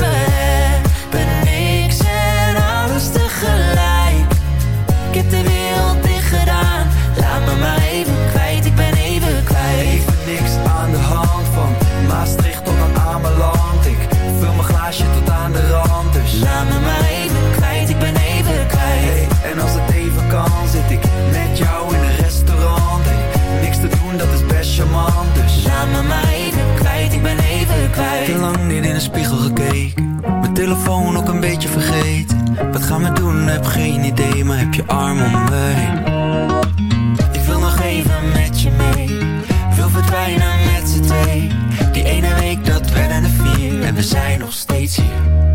Spiegel gekeken. Mijn telefoon ook een beetje vergeten. Wat gaan we doen? Heb geen idee, maar heb je arm om me heen. Ik wil nog even met je mee. Wil verdwijnen met z'n twee. Die ene week dat werden er vier. En we zijn nog steeds hier.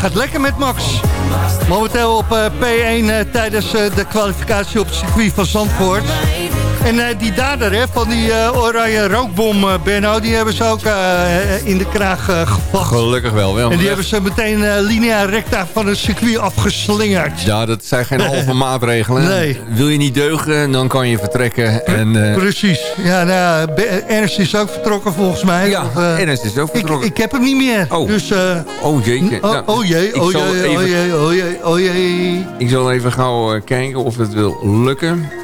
Gaat lekker met Max. Momenteel op eh, P1 eh, tijdens eh, de kwalificatie op het circuit van Zandvoort. En eh, die dader hè, van die eh, oranje rookbom, eh, Benno, die hebben ze ook in de kraag gevat. Gelukkig wel. wel. En die hebben ze meteen linea recta van het circuit afgeslingerd. Ja, dat zijn geen (laughs) halve maatregelen. Nee. Wil je niet deugen, dan kan je vertrekken. En, Precies. Ja, nou, Ernst is ook vertrokken volgens mij. Ja, Ernst is ook vertrokken. ik heb hem niet meer. Oh. Dus, oh jeetje. oh, Nou, oh jee, oh jee, oh jee, oh jee, oh jee. Ik zal even gauw kijken of het wil lukken.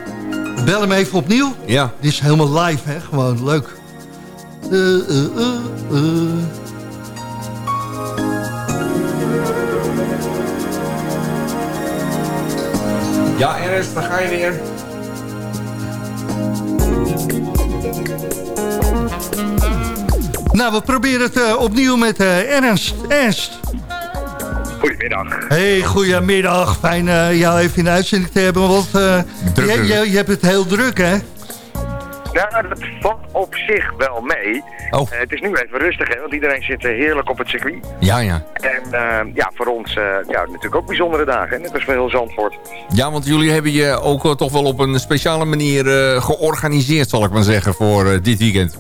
Bel hem even opnieuw. Ja. Dit is helemaal live, hè? Gewoon leuk. Eh, eh, eh. Ja, Ernst, daar ga je weer. Nou, we proberen het opnieuw met Ernst. Ernst. Goedemiddag. Hey, goedemiddag. Fijn eh, jou even in de uitzending te hebben, want eh, Druk, je, druk. je, je hebt het heel druk, hè? Nou, dat valt op zich wel mee. Oh. Eh, het is nu even rustig, hè, want iedereen zit eh, heerlijk op het circuit. Ja, ja. En eh, ja, voor ons eh, ja, natuurlijk ook bijzondere dagen. hè. Net als voor heel Zandvoort. Ja, want jullie hebben je ook eh, toch wel op een speciale manier eh, georganiseerd, zal ik maar zeggen, voor eh, dit weekend.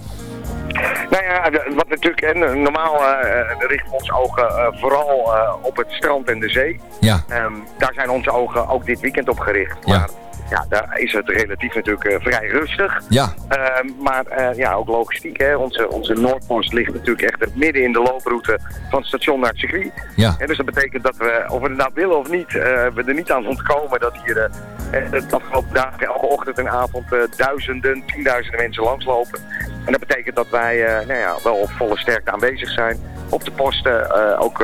Nou ja, wat natuurlijk, hè, normaal eh, eh, richten we onze ogen eh, vooral op het strand en de zee. Ja. Ehm, daar zijn onze ogen ook dit weekend op gericht. Ja. Maar ja, daar is het relatief natuurlijk eh, vrij rustig. Ja. Ehm, maar eh, ja, ook logistiek. Hè. Onze, onze Noordpost ligt natuurlijk echt midden in de looproute van het station naar het circuit. Ja. En dus dat betekent dat we, of we het nou willen of niet, eh, we er niet aan ontkomen dat hier de afgelopen dagen elke ochtend en avond duizenden, tienduizenden mensen langslopen. En dat betekent dat wij nou ja, wel op volle sterkte aanwezig zijn. Op de posten ook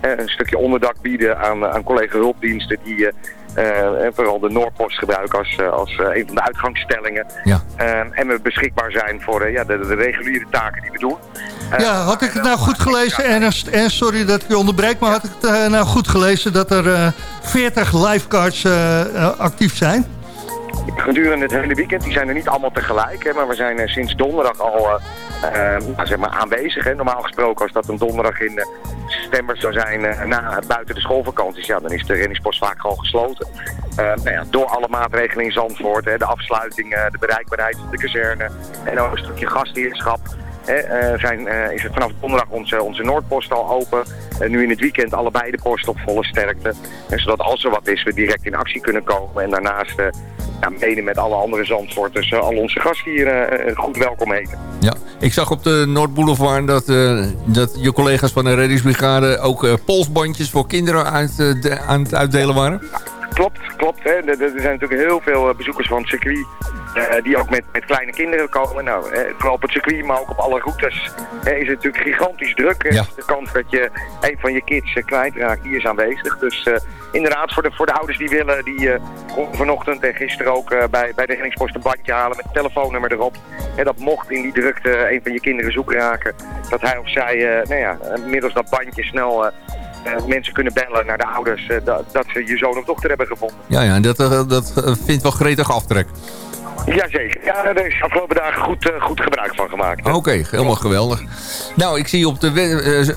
een stukje onderdak bieden aan, aan collega hulpdiensten die en vooral de Noordpost gebruiken als, eh, als eh, een van de uitgangsstellingen. Ja. Eh, en we beschikbaar zijn voor eh, ja, de, de reguliere taken die we doen. Eh, Ja, had ik het nou goed gelezen, Ernst? En sorry dat ik je onderbreek, maar had ik het eh, nou goed gelezen dat er eh 40 lifeguards eh, eh, actief zijn? gedurende het hele weekend. Die zijn er niet allemaal tegelijk, hè, maar we zijn eh, sinds donderdag al eh, eh, nou, zeg maar aanwezig. Hè. Normaal gesproken als dat een donderdag in eh, september zou zijn, eh, na, buiten de schoolvakanties, ja, dan is de reddingspost vaak gewoon gesloten. Eh, nou ja, door alle maatregelen in Zandvoort, hè, de afsluiting, de bereikbaarheid de kazerne en ook een stukje gastheerschap. eh, zijn, eh, is het vanaf donderdag onze, onze Noordpost al open. En nu in het weekend allebei de posten op volle sterkte. En zodat als er wat is, we direct in actie kunnen komen. En daarnaast eh, mede met alle andere Zandvoorters eh, al onze gasthieren eh, goed welkom heten. Ja, ik zag op de Noordboulevard dat, eh, dat je collega's van de reddingsbrigade ook eh, polsbandjes voor kinderen uit, eh, de- aan het uitdelen waren. Klopt, klopt. Hè. Er, zijn natuurlijk heel veel eh, bezoekers van het circuit eh, die ook met, met kleine kinderen komen. Nou, eh, vooral op het circuit, maar ook op alle routes eh, is het natuurlijk gigantisch druk. Eh, De kans dat je een van je kids eh, kwijtraakt, die is aanwezig. Dus eh, inderdaad, voor de, voor de ouders die willen, die eh, konden vanochtend en gisteren ook eh, bij, bij de reddingspost een bandje halen met het telefoonnummer erop. En dat mocht in die drukte een van je kinderen zoek raken, dat hij of zij, eh, nou ja, eh, middels dat bandje snel... eh, eh, mensen kunnen bellen naar de ouders eh, dat, dat ze je zoon of dochter hebben gevonden. Ja, ja, en dat, eh, dat eh, vindt wel gretig aftrek. Jazeker. Ja, daar is afgelopen dagen goed, eh, goed gebruik van gemaakt. Oké, helemaal geweldig. Nou, ik zie op de,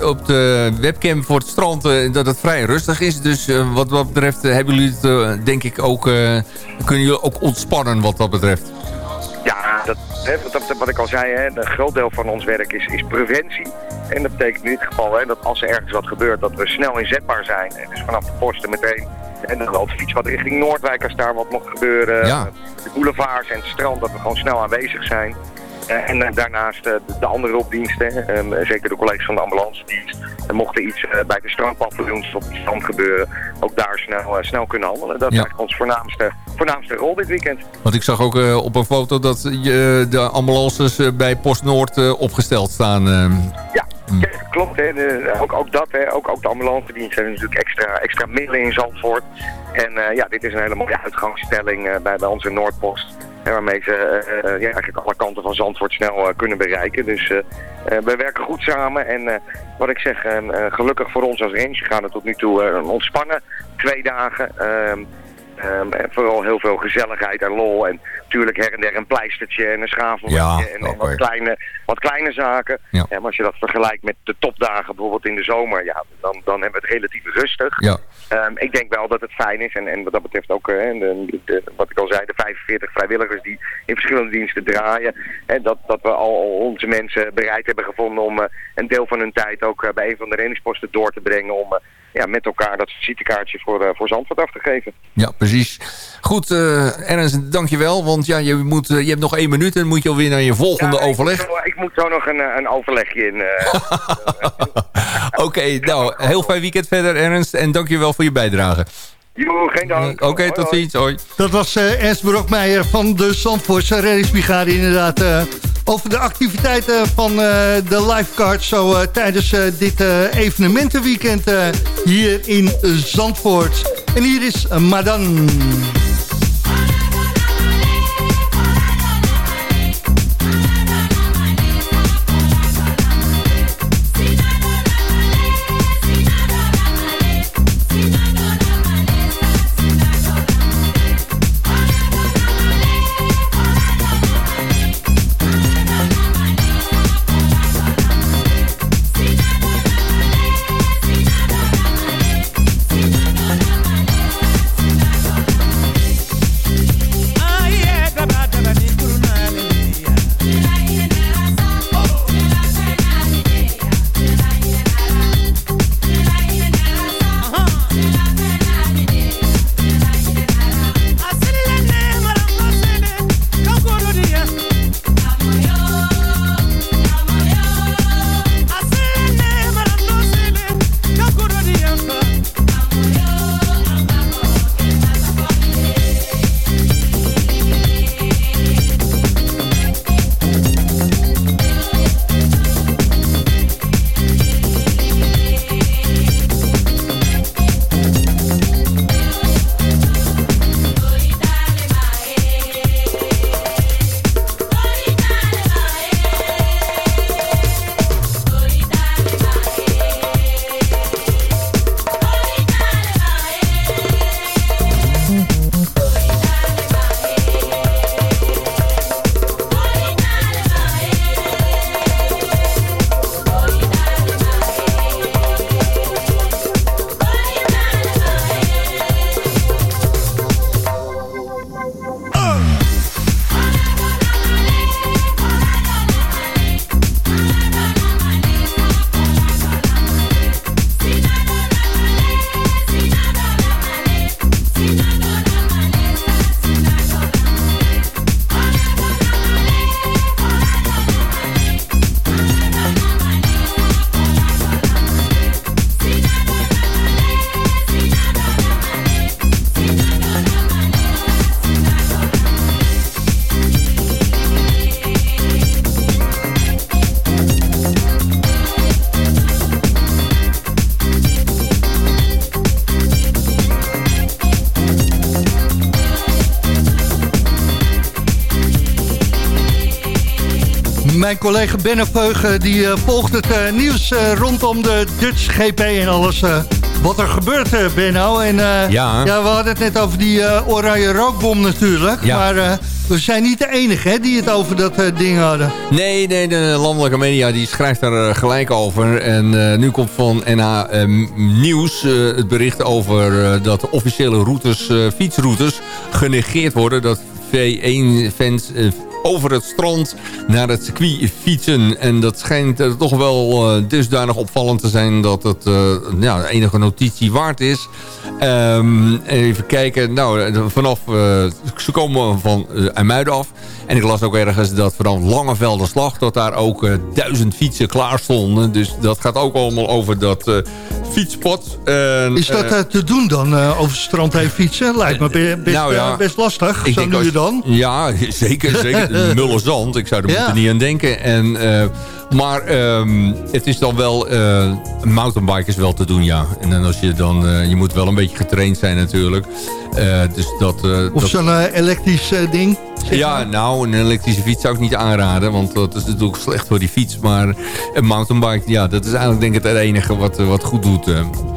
eh, op de webcam voor het strand eh, dat het vrij rustig is. Dus wat dat betreft hebben jullie het, denk ik, ook... kunnen jullie ook ontspannen wat dat betreft. Ja, dat, hè, wat, wat ik al zei, hè, een groot deel van ons werk is, is preventie. En dat betekent in dit geval hè, dat als er ergens wat gebeurt, dat we snel inzetbaar zijn. En dus vanaf de posten meteen. En dan de fiets wat richting Noordwijk als daar wat mocht gebeuren. Ja. De boulevards en het strand, dat we gewoon snel aanwezig zijn. Eh, en eh, daarnaast eh, de, de andere hulpdiensten, ehm, zeker de collega's van de ambulancedienst, en mocht er iets bij de strandpaviljoens op het strand gebeuren, ook daar snel, snel kunnen handelen. Dat is eigenlijk onze voornaamste, voornaamste rol dit weekend. Want ik zag ook op een foto dat je de ambulances bij Post Noord eh, opgesteld staan. eh. Ja, ja, klopt. Hè. De- ook, ook dat, hè. Ook, ook de ambulancedienst hebben natuurlijk extra, extra middelen in Zandvoort. En ja, dit is een hele mooie uitgangsstelling bij, bij onze Noordpost. Hè, waarmee ze eh, eh, ja, eigenlijk alle kanten van Zandvoort snel eh, kunnen bereiken. Dus we werken goed samen. En wat ik zeg, gelukkig voor ons als range gaan het tot nu toe eh, ontspannen. Twee dagen. Ehm, en vooral heel veel gezelligheid en lol. En natuurlijk her en der een pleistertje en een schaveltje Ja, en, en wat, kleine, wat kleine zaken. Ja. Maar als je dat vergelijkt met de topdagen bijvoorbeeld in de zomer, ja, dan, dan hebben we het relatief rustig. Ja. Ehm, ik denk wel dat het fijn is en, en wat dat betreft ook, eh, de, de- wat ik al zei, de 45 vrijwilligers die in verschillende diensten draaien. En dat, dat we al, onze mensen bereid hebben gevonden om eh, een deel van hun tijd ook eh, bij een van de reddingsposten door te brengen om ja, met elkaar dat visitekaartje voor, eh, voor Zandvoort af te geven. Ja, precies. Goed, eh Ernst, dankjewel. Want ja, je, moet, eh, je hebt nog één minuut en moet je alweer naar je volgende Ja, ik overleg. zo- Ik moet zo nog een, een overlegje in. eh, (laughs) Oké, nou, heel fijn weekend verder Ernst. En dankjewel voor je bijdrage. joe, geen dank. Oké, tot ziens. Hoi. Dat was eh Ernst Brokmeijer van de Zandvoortse reddingsbrigade inderdaad. Over de activiteiten van eh, de lifeguards zo eh, tijdens eh, dit evenementenweekend hier in Zandvoort. En hier is Madan. Collega Ben Veugen die eh, volgt het eh, nieuws eh, rondom de Dutch GP en alles wat er gebeurt, Benno. En Ja. we hadden het net over die oranje rookbom natuurlijk. Ja. Maar we zijn niet de enige hè, die het over dat ding hadden. Nee, nee, de landelijke media die schrijft daar gelijk over. En nu komt van NH Nieuws het bericht over dat de officiële routes, fietsroutes genegeerd worden. Dat V1-fans eh, over het strand naar het circuit fietsen. En dat schijnt toch wel eh, dusdanig opvallend te zijn dat het eh, ja, enige notitie waard is. Ehm, even kijken. Nou, eh, vanaf... eh, ze komen van uh, IJmuiden af. En ik las ook ergens dat vanaf Langevelderslag... dat daar ook eh, duizend fietsen klaar stonden. Dus dat gaat ook allemaal over dat eh, fietspad. En, Is dat eh, eh, te doen dan, eh, over het strand heen fietsen? Lijkt me be- best, nou ja, eh, best lastig, ik zo denk nu als- je dan. Ja, (laughs) zeker. zeker. (laughs) Mulle zand. Ik zou er Ja. moeten niet aan denken. En, eh, maar ehm, het is dan wel... eh, een mountainbike is wel te doen, ja. En dan als je dan... eh, je moet wel een beetje getraind zijn natuurlijk. Eh, dus dat... eh, Of dat- zo'n eh, elektrisch eh, ding. ja, nou, een elektrische fiets zou ik niet aanraden. Want dat is natuurlijk slecht voor die fiets. Maar een mountainbike, ja, dat is eigenlijk denk ik het enige wat, eh, wat goed doet. eh.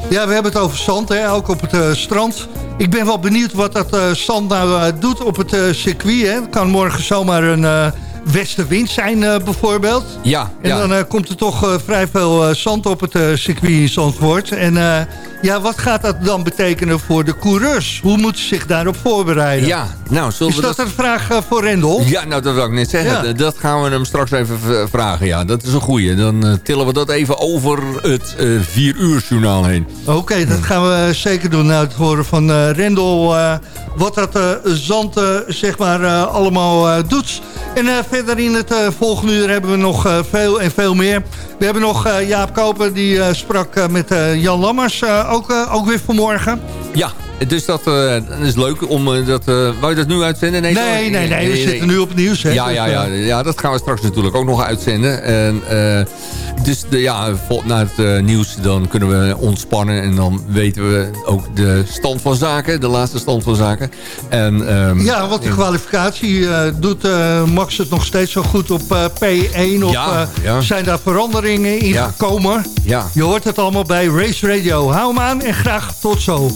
Ja, we hebben het over zand, hè, ook op het eh, strand. Ik ben wel benieuwd wat dat eh, zand nou eh, doet op het eh, circuit. Hè. Het kan morgen zomaar een eh, westenwind zijn eh, bijvoorbeeld. Ja, En ja. dan eh, komt er toch eh, vrij veel zand op het circuit in Zandvoort. En ja, wat gaat dat dan betekenen voor de coureurs? Hoe moeten ze zich daarop voorbereiden? Ja, nou, zullen Is we dat, dat... een vraag voor Rendel? Ja, nou dat wil ik net zeggen. Ja. Dat gaan we hem straks even vragen. Ja, dat is een goeie. Dan tillen we dat even over het vier uur journaal heen. Oké, dat gaan we zeker doen. Nou, het horen van Rendel wat dat zand zeg maar allemaal doet. En verder in het eh, volgende uur hebben we nog eh, veel en veel meer. We hebben nog eh, Jaap Koper, die sprak met Jan Lammers, ook, ook weer vanmorgen. Ja, dus dat, is leuk om dat... wou je dat nu uitzenden? Nee, nee, nee, we zitten nu op het nieuws. Hè, Ja, dus, ja, ja, ja, dat gaan we straks natuurlijk ook nog uitzenden. En, dus de, ja, na het eh, nieuws dan kunnen we ontspannen. En dan weten we ook de stand van zaken. De laatste stand van zaken. En, ehm, Ja, wat de kwalificatie eh, doet eh, Max het nog steeds zo goed op eh, P1? Of Ja, ja. zijn daar veranderingen in Ja. gekomen? Ja. Je hoort het allemaal bij Race Radio. Hou hem aan en graag tot zo.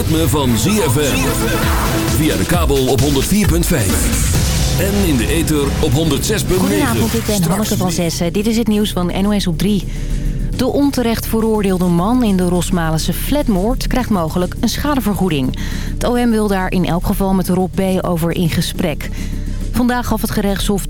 Ritme van ZFM. Via de kabel op 104.5. En in de ether op 106.9. Goedenavond, ik ben Hanneke van Zessen. Dit is het nieuws van NOS op 3. De onterecht veroordeelde man in de Rosmalense flatmoord krijgt mogelijk een schadevergoeding. Het OM wil daar in elk geval met Rob B. over in gesprek. Vandaag gaf het gerechtshof toe